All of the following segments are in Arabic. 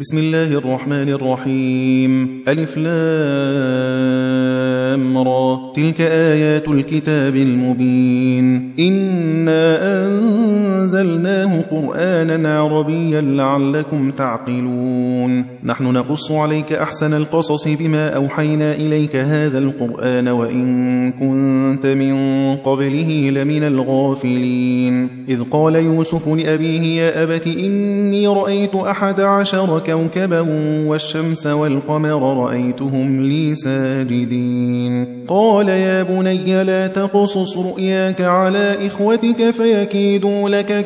بسم الله الرحمن الرحيم. ألف لام را. تلك آيات الكتاب المبين. إنا أنزلناه قرآنا عربيا لعلكم تعقلون. نحن نقص عليك أحسن القصص بما أوحينا إليك هذا القرآن وإن كنت من قبله لمن الغافلين. إذ قال يوسف لأبيه يا أبت إني رأيت أحد عشر كوكبا والشمس والقمر رأيتهم لي ساجدين. قال يا بني لا تقصص رؤياك على إخوتك فيكيدوا لك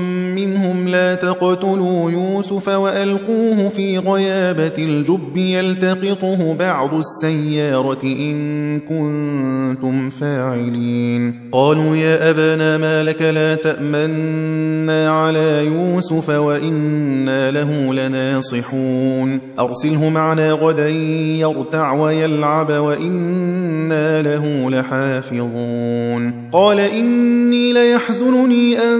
منهم لا تقتلوا يوسف وألقوه في غيابة الجب يلتقطه بعض السيارة إن كنتم فاعلين. قالوا يا أبانا ما لك لا تأمنا على يوسف وإنا له لناصحون. أرسله معنا غدا يرتع ويلعب وإنا له لحافظون. قال إني ليحزنني أن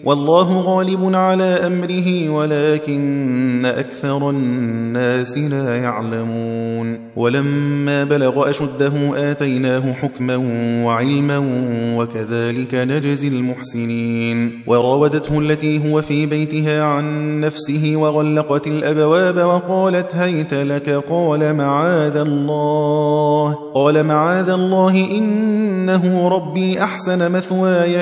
والله غالب على أمره ولكن أكثر الناس لا يعلمون. ولما بلغ أشده آتيناه حكما وعلما وكذلك نجزي المحسنين. وراودته التي هو في بيتها عن نفسه وغلقت الأبواب وقالت هيت لك قال معاذ الله قال معاذ الله إنه ربي أحسن مثواي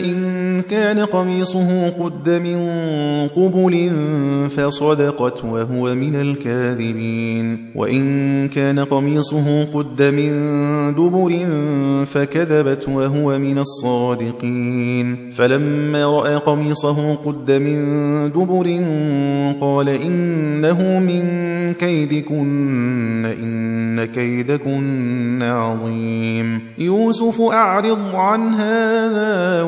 إن كان قميصه قد من قبل فصدقت وهو من الكاذبين. وإن كان قميصه قد من دبر فكذبت وهو من الصادقين. فلما رأى قميصه قد من دبر قال إنه من كيدكن إن كيدكن عظيم. يوسف أعرض عن هذا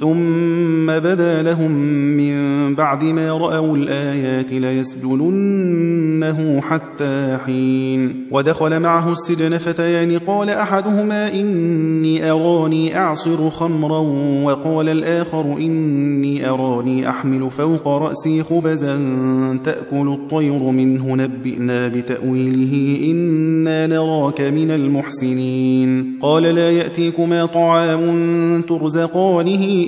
ثم بدا لهم من بعد ما رأوا الآيات ليسجننه حتى حين. ودخل معه السجن فتيان قال أحدهما إني أراني أعصر خمرا وقال الآخر إني أراني أحمل فوق رأسي خبزا تأكل الطير منه نبئنا بتأويله إنا نراك من المحسنين. قال لا يأتيكما طعام ترزقانه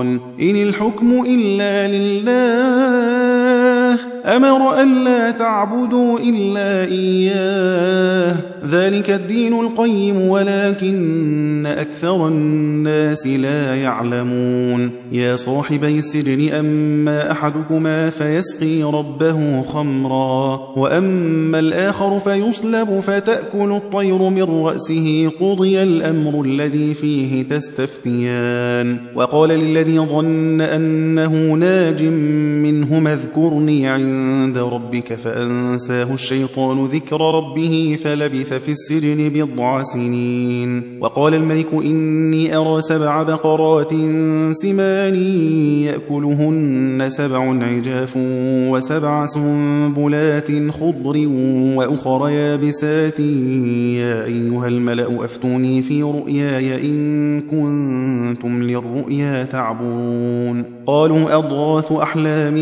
إن الحكم إلا لله أمر ألا تعبدوا إلا إياه ذلك الدين القيم ولكن أكثر الناس لا يعلمون. يا صاحبي السجن أما أحدكما فيسقي ربه خمرا وأما الآخر فيصلب فتأكل الطير من رأسه. قضي الأمر الذي فيه تستفتيان. وقال للذي ظن أنه ناج منهما اذكرني عند ربك فأنساه الشيطان ذكر ربه فلبث في السجن بضع سنين. وقال الملك إني أرى سبع بقرات سمان يأكلهن سبع عجاف وسبع سنبلات خضر وأخر يابسات. يا أيها الملأ أفتوني في رؤياي إن كنتم للرؤيا تعبرون قالوا أضغاث أحلام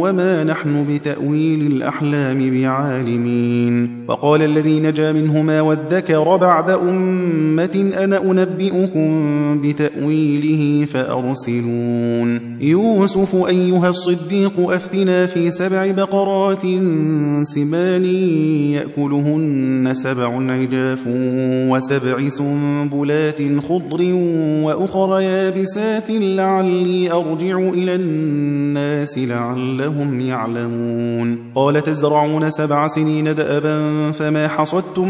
وما نحن بتأويل الأحلام بعالمين. وقال الذي نجا منهما وادكر بعد أمة أنا أنبئكم بتأويله فأرسلون. يوسف أيها الصديق أفتنا في سبع بقرات سمان يأكلهن سبع عجاف وسبع سنبلات خضر وأخر يابسات لعلي أرجع إلى الناس لعلهم يعلمون. قال تزرعون سبع سنين دأبا فما حصدتم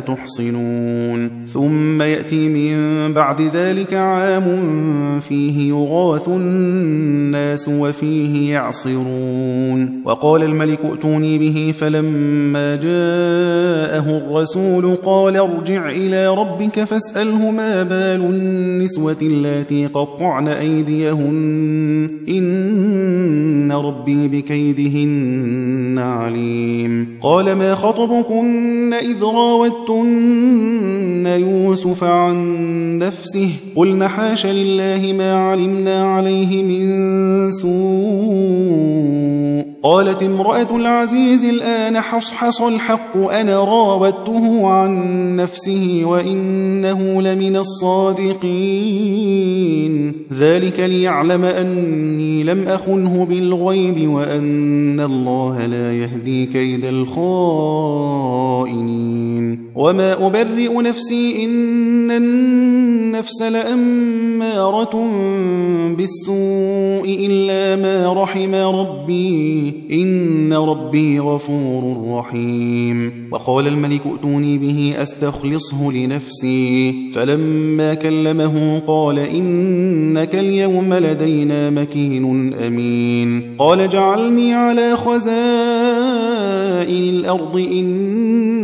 تحصنون ثم يأتي من بعد ذلك عام فيه يغاث الناس وفيه يعصرون. وقال الملك ائتوني به فلما جاءه الرسول قال ارجع إلى ربك فاسأله ما بال النسوة اللاتي قطعن أيديهن. إن ربي بكيدهن عليم. قال ما خطبكن إذ راوتن يوسف عن نفسه. قلن حاش لله ما علمنا عليه من سوء. قالت امرأة العزيز الآن حصحص الحق أنا راودته عن نفسه وإنه لمن الصادقين. ذلك ليعلم أني لم أخنه بالغيب وأن الله لا يهدي كيد الخائنين. وما أبرئ نفسي إن النفس لأمارة بالسوء إلا ما رحم ربي. إن ربي غفور رحيم. وقال الملك ائتوني به أستخلصه لنفسي. فلما كلمه قال إنك اليوم لدينا مكين أمين. قال جعلني على خزائن الأرض إني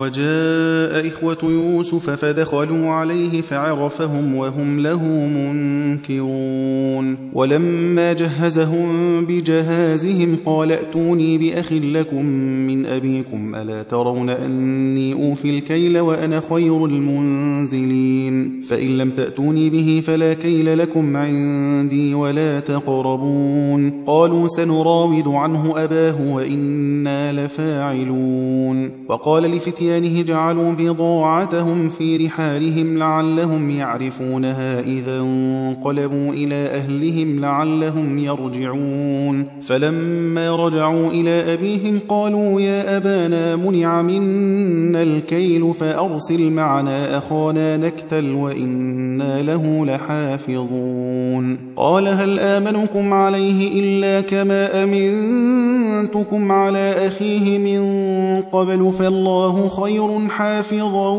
وجاء إخوة يوسف فدخلوا عليه فعرفهم وهم له منكرون. ولما جهزهم بجهازهم قال ائتوني بأخ لكم من أبيكم ألا ترون أني أوفي الكيل وأنا خير المنزلين؟ فإن لم تأتوني به فلا كيل لكم عندي ولا تقربون. قالوا سنراود عنه أباه وإنا لفاعلون. وقال لفتيان فتيانه جعلوا بضاعتهم في رحالهم لعلهم يعرفونها إذا انقلبوا إلى أهلهم لعلهم يرجعون. فلما رجعوا إلى أبيهم قالوا يا أبانا منع منا الكيل فأرسل معنا أخانا نكتل وإنا له لحافظون. قال هل آمنكم عليه إلا كما أمنتكم على أخيه من قبل فالله خير حافظا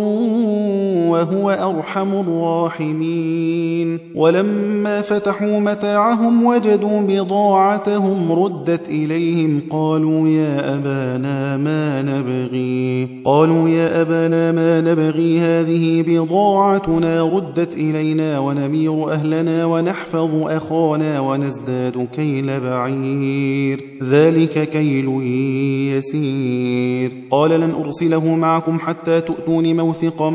وهو أرحم الراحمين. ولما فتحوا متاعهم وجدوا بضاعتهم ردت إليهم قالوا يا أبانا ما نبغي. قالوا يا أبانا ما نبغي هذه بضاعتنا ردت إلينا ونمير أهلنا ونحفظ أخانا ونزداد كيل بعير. ذلك كيل يسير. قال لن أرسله مع معكم حتى تؤتون موثقا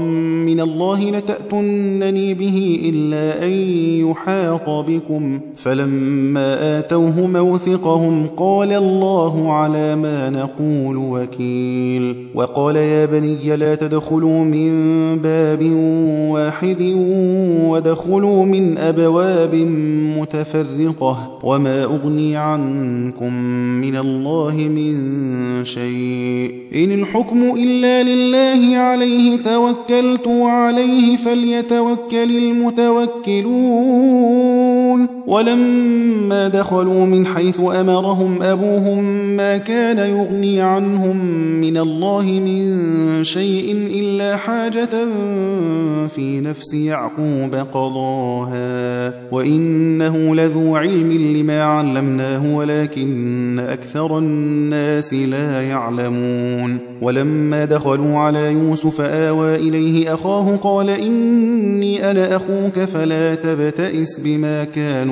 من الله لتأتنني به إلا أن يحاط بكم. فلما آتوه موثقهم قال الله على ما نقول وكيل. وقال يا بني لا تدخلوا من باب واحد ودخلوا من أبواب متفرقة وما أغني عنكم من الله من شيء. إن الحكم إلا لله عليه توكلت وعليه فليتوكل المتوكلون. ولما دخلوا من حيث أمرهم أبوهم ما كان يغني عنهم من الله من شيء إلا حاجة في نفس يعقوب قضاها وإنه لذو علم لما علمناه ولكن أكثر الناس لا يعلمون ولما دخلوا على يوسف آوى إليه أخاه قال إني أنا أخوك فلا تبتئس بما كانوا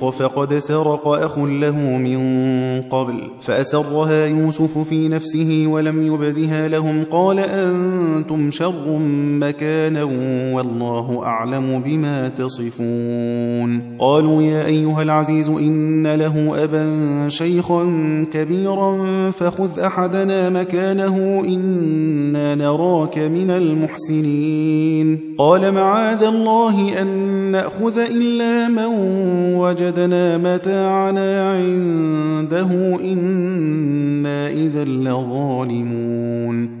فقد سرق أخ له من قبل فأسرها يوسف في نفسه ولم يبدها لهم قال أنتم شر مكانا والله أعلم بما تصفون. قالوا يا أيها العزيز إن له أبا شيخا كبيرا فخذ أحدنا مكانه إنا نراك من المحسنين. قال معاذ الله أن نأخذ إلا من وجدنا متاعنا عنده إنا إذا لظالمون.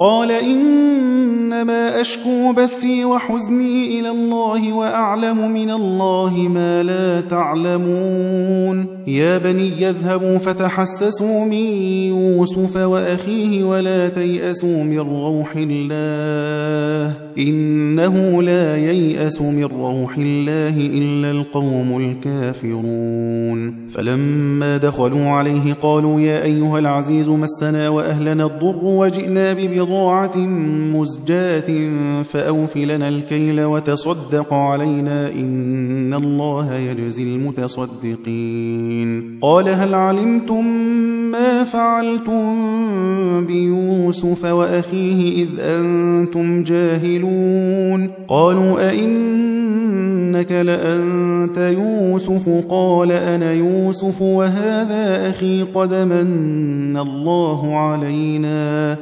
قال إنما أشكو بثي وحزني إلى الله وأعلم من الله ما لا تعلمون. يا بني يذهبوا فتحسسوا من يوسف وأخيه ولا تيأسوا من روح الله. إنه لا ييأس من روح الله إلا القوم الكافرون. فلما دخلوا عليه قالوا يا أيها العزيز مسنا وأهلنا الضر وجئنا ببضاعة مزجاة فأوف لنا الكيل وتصدق علينا إن الله يجزي المتصدقين. قال هل علمتم ما فعلتم بيوسف وأخيه إذ أنتم جاهلون؟ قالوا أئن إنك لأنت يوسف؟ قال أنا يوسف وهذا أخي قد من الله علينا.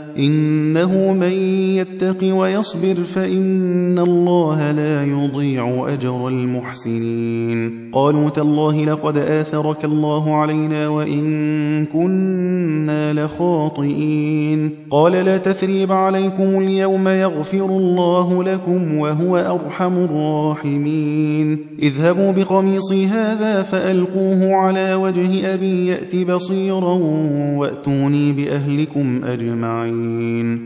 إنه من يتق ويصبر فإن الله لا يضيع أجر المحسنين. قالوا تالله لقد آثرك الله علينا وإن كنا لخاطئين. قال لا تثريب عليكم اليوم يغفر الله لكم وهو أرحم الراحمين. اذهبوا بقميصي هذا فألقوه على وجه أبي يأت بصيرا وأتوني بأهلكم أجمعين.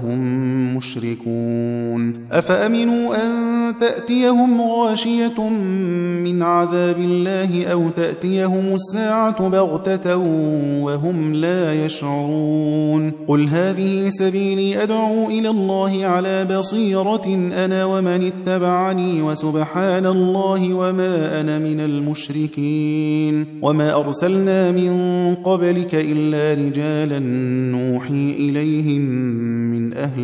وهم مشركون. أفأمنوا أن تأتيهم غاشية من عذاب الله أو تأتيهم الساعة بغتة وهم لا يشعرون؟ قل هذه سبيلي أدعو إلى الله على بصيرة أنا ومن اتبعني وسبحان الله وما أنا من المشركين. وما أرسلنا من قبلك إلا رجالا نوحي إليهم من أهل